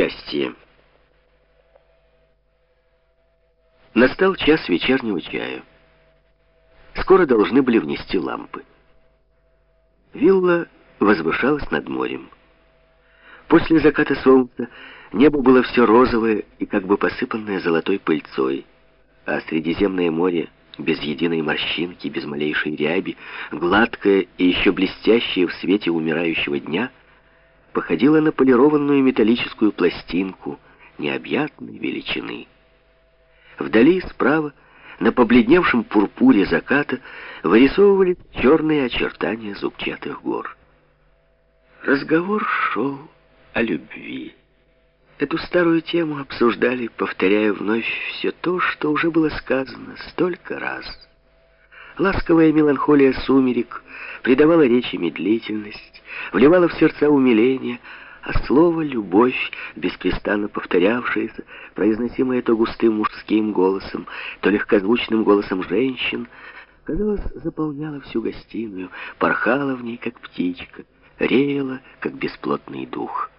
Счастье. Настал час вечернего чая. Скоро должны были внести лампы. Вилла возвышалась над морем. После заката солнца небо было все розовое и как бы посыпанное золотой пыльцой, а Средиземное море без единой морщинки, без малейшей ряби, гладкое и еще блестящее в свете умирающего дня, походило на полированную металлическую пластинку необъятной величины. Вдали, справа, на побледневшем пурпуре заката вырисовывались черные очертания зубчатых гор. Разговор шел о любви. Эту старую тему обсуждали, повторяя вновь все то, что уже было сказано столько раз. Ласковая меланхолия сумерек придавала речи медлительность, вливала в сердца умиление, а слово «любовь», беспрестанно повторявшееся, произносимое то густым мужским голосом, то легкозвучным голосом женщин, казалось, заполняло всю гостиную, порхало в ней, как птичка, реяло, как бесплотный дух.